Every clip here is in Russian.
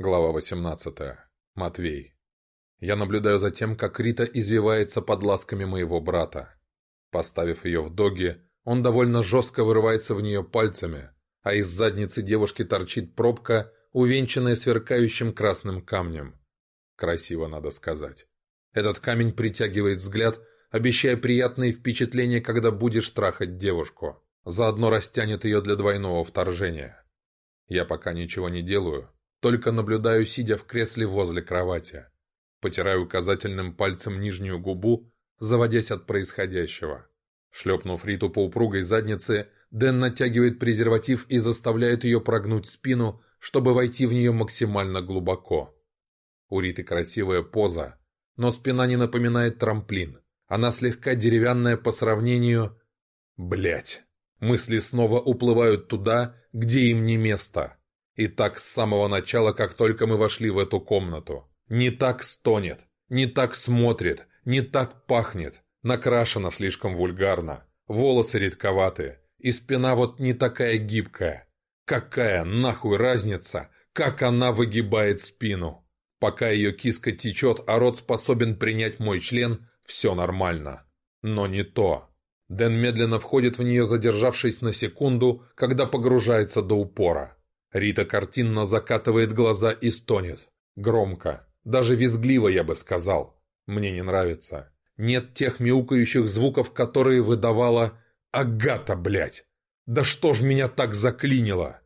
Глава 18. Матвей. Я наблюдаю за тем, как Рита извивается под ласками моего брата. Поставив ее в доги, он довольно жестко вырывается в нее пальцами, а из задницы девушки торчит пробка, увенчанная сверкающим красным камнем. Красиво, надо сказать. Этот камень притягивает взгляд, обещая приятные впечатления, когда будешь трахать девушку. Заодно растянет ее для двойного вторжения. Я пока ничего не делаю, только наблюдаю, сидя в кресле возле кровати. Потираю указательным пальцем нижнюю губу, заводясь от происходящего. Шлепнув Риту по упругой заднице, Дэн натягивает презерватив и заставляет ее прогнуть спину, чтобы войти в нее максимально глубоко. У Риты красивая поза, но спина не напоминает трамплин. Она слегка деревянная по сравнению... Блять! Мысли снова уплывают туда, где им не место. И так с самого начала, как только мы вошли в эту комнату. Не так стонет, не так смотрит, не так пахнет. Накрашено слишком вульгарно. Волосы редковатые. И спина вот не такая гибкая. Какая нахуй разница, как она выгибает спину? Пока ее киска течет, а рот способен принять мой член, все нормально. Но не то. Дэн медленно входит в нее, задержавшись на секунду, когда погружается до упора. Рита картинно закатывает глаза и стонет. Громко. Даже визгливо, я бы сказал. Мне не нравится. Нет тех мяукающих звуков, которые выдавала «Агата, блядь!» Да что ж меня так заклинило?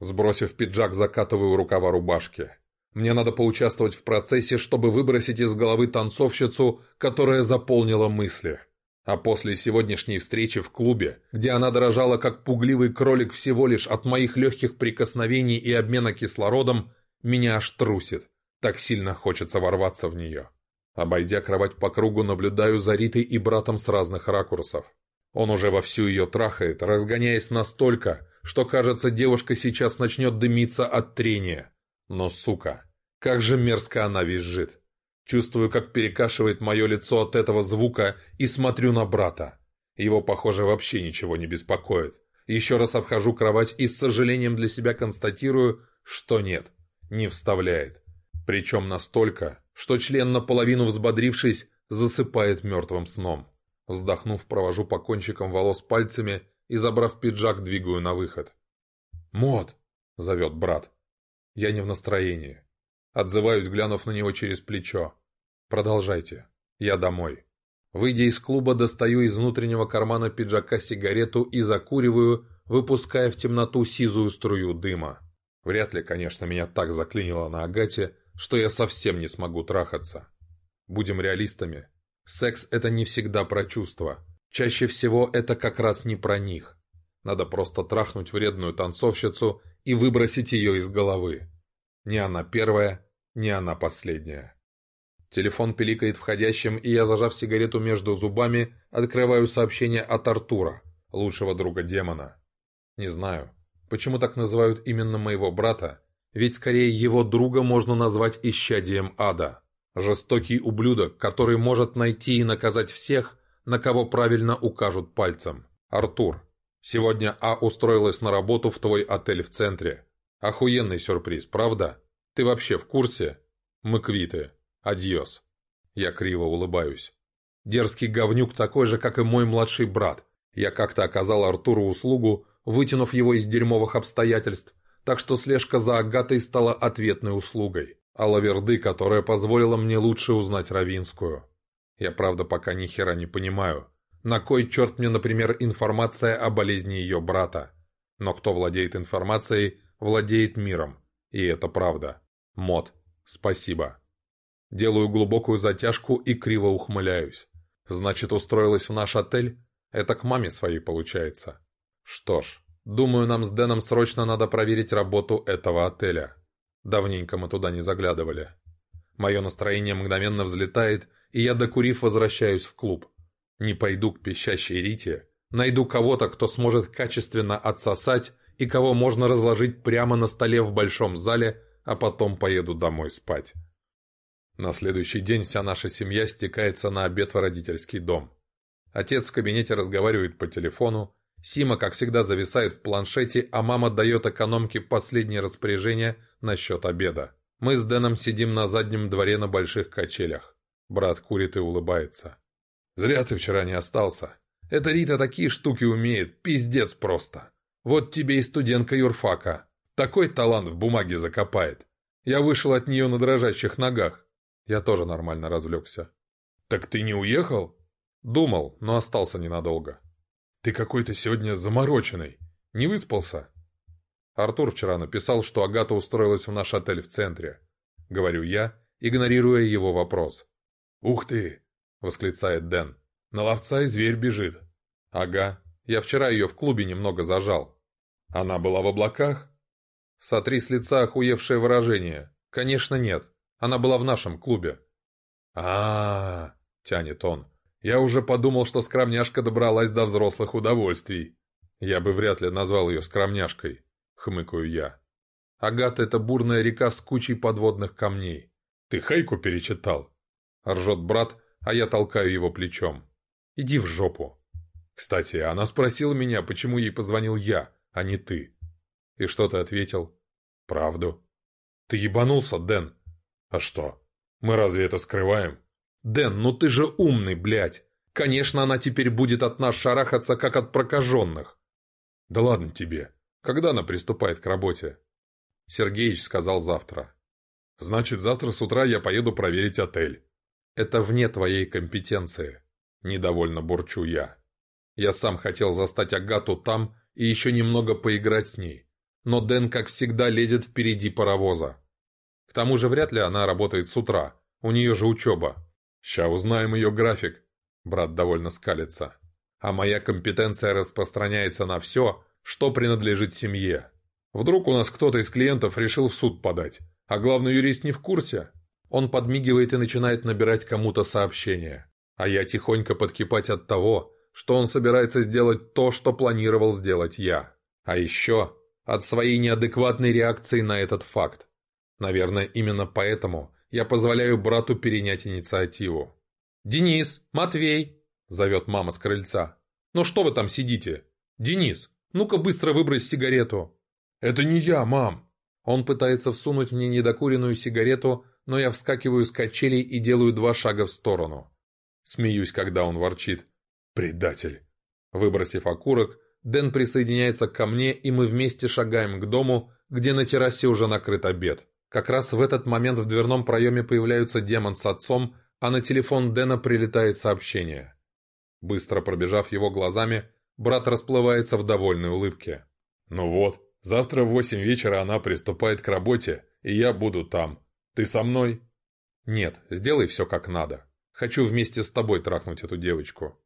Сбросив пиджак, закатываю рукава рубашки. Мне надо поучаствовать в процессе, чтобы выбросить из головы танцовщицу, которая заполнила мысли. А после сегодняшней встречи в клубе, где она дрожала как пугливый кролик всего лишь от моих легких прикосновений и обмена кислородом, меня аж трусит. Так сильно хочется ворваться в нее. Обойдя кровать по кругу, наблюдаю за Ритой и братом с разных ракурсов. Он уже вовсю ее трахает, разгоняясь настолько, что, кажется, девушка сейчас начнет дымиться от трения. Но, сука, как же мерзко она визжит. Чувствую, как перекашивает мое лицо от этого звука и смотрю на брата. Его, похоже, вообще ничего не беспокоит. Еще раз обхожу кровать и с сожалением для себя констатирую, что нет, не вставляет. Причем настолько, что член, наполовину взбодрившись, засыпает мертвым сном. Вздохнув, провожу по кончикам волос пальцами и, забрав пиджак, двигаю на выход. «Мот!» — зовет брат. Я не в настроении. Отзываюсь, глянув на него через плечо. «Продолжайте. Я домой». Выйдя из клуба, достаю из внутреннего кармана пиджака сигарету и закуриваю, выпуская в темноту сизую струю дыма. Вряд ли, конечно, меня так заклинило на Агате, что я совсем не смогу трахаться. Будем реалистами. Секс – это не всегда про чувства. Чаще всего это как раз не про них. Надо просто трахнуть вредную танцовщицу и выбросить ее из головы. Ни она первая, ни она последняя. Телефон пиликает входящим, и я, зажав сигарету между зубами, открываю сообщение от Артура, лучшего друга демона. Не знаю, почему так называют именно моего брата, ведь скорее его друга можно назвать исчадием ада. Жестокий ублюдок, который может найти и наказать всех, на кого правильно укажут пальцем. Артур, сегодня А устроилась на работу в твой отель в центре. Охуенный сюрприз, правда? Ты вообще в курсе? Мы квиты. Адьос. Я криво улыбаюсь. Дерзкий говнюк такой же, как и мой младший брат. Я как-то оказал Артуру услугу, вытянув его из дерьмовых обстоятельств, так что слежка за Агатой стала ответной услугой. а лаверды, которая позволила мне лучше узнать Равинскую. Я правда пока ни хера не понимаю. На кой черт мне, например, информация о болезни ее брата? Но кто владеет информацией, владеет миром, и это правда. Мод, спасибо. Делаю глубокую затяжку и криво ухмыляюсь. Значит, устроилась в наш отель? Это к маме своей получается. Что ж, думаю, нам с Дэном срочно надо проверить работу этого отеля. Давненько мы туда не заглядывали. Мое настроение мгновенно взлетает, и я, докурив, возвращаюсь в клуб. Не пойду к пищащей Рите, найду кого-то, кто сможет качественно отсосать и кого можно разложить прямо на столе в большом зале, а потом поеду домой спать. На следующий день вся наша семья стекается на обед в родительский дом. Отец в кабинете разговаривает по телефону, Сима, как всегда, зависает в планшете, а мама дает экономке последние распоряжения насчет обеда. Мы с Дэном сидим на заднем дворе на больших качелях. Брат курит и улыбается. «Зря ты вчера не остался. Это Рита такие штуки умеет, пиздец просто!» Вот тебе и студентка юрфака. Такой талант в бумаге закопает. Я вышел от нее на дрожащих ногах. Я тоже нормально развлекся. Так ты не уехал? Думал, но остался ненадолго. Ты какой-то сегодня замороченный. Не выспался? Артур вчера написал, что Агата устроилась в наш отель в центре. Говорю я, игнорируя его вопрос. «Ух ты!» — восклицает Дэн. «На ловца и зверь бежит». «Ага, я вчера ее в клубе немного зажал. Она была в облаках? Сотри с лица охуевшее выражение. Конечно, нет. Она была в нашем клубе. а, -а, -а тянет он. Я уже подумал, что скромняшка добралась до взрослых удовольствий. Я бы вряд ли назвал ее скромняшкой, хмыкаю я. Агата — это бурная река с кучей подводных камней. Ты Хайку перечитал? Ржет брат, а я толкаю его плечом. Иди в жопу. Кстати, она спросила меня, почему ей позвонил я а не ты. И что ты ответил? Правду. Ты ебанулся, Дэн. А что? Мы разве это скрываем? Дэн, ну ты же умный, блядь. Конечно, она теперь будет от нас шарахаться, как от прокаженных. Да ладно тебе. Когда она приступает к работе? Сергеич сказал завтра. Значит, завтра с утра я поеду проверить отель. Это вне твоей компетенции. Недовольно бурчу я. Я сам хотел застать Агату там, и еще немного поиграть с ней. Но Дэн, как всегда, лезет впереди паровоза. К тому же вряд ли она работает с утра. У нее же учеба. Ща узнаем ее график. Брат довольно скалится. А моя компетенция распространяется на все, что принадлежит семье. Вдруг у нас кто-то из клиентов решил в суд подать, а главный юрист не в курсе? Он подмигивает и начинает набирать кому-то сообщение. А я тихонько подкипать от того, что он собирается сделать то, что планировал сделать я. А еще от своей неадекватной реакции на этот факт. Наверное, именно поэтому я позволяю брату перенять инициативу. «Денис! Матвей!» – зовет мама с крыльца. «Ну что вы там сидите? Денис, ну-ка быстро выбрось сигарету!» «Это не я, мам!» Он пытается всунуть мне недокуренную сигарету, но я вскакиваю с качелей и делаю два шага в сторону. Смеюсь, когда он ворчит. Предатель. Выбросив окурок, Дэн присоединяется ко мне, и мы вместе шагаем к дому, где на террасе уже накрыт обед. Как раз в этот момент в дверном проеме появляются демон с отцом, а на телефон Дэна прилетает сообщение. Быстро пробежав его глазами, брат расплывается в довольной улыбке. «Ну вот, завтра в восемь вечера она приступает к работе, и я буду там. Ты со мной?» «Нет, сделай все как надо. Хочу вместе с тобой трахнуть эту девочку».